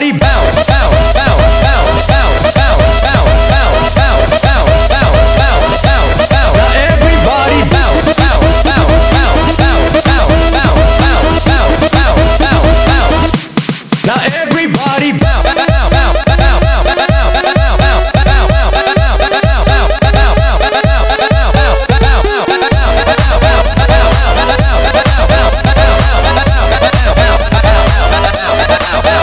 everybody bounce, bounce, bounce, bounce, bounce,